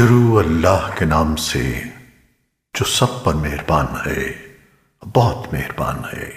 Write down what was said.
شروع اللہ کے نام سے جو سب پر مہربان ہے بہت مہربان ہے۔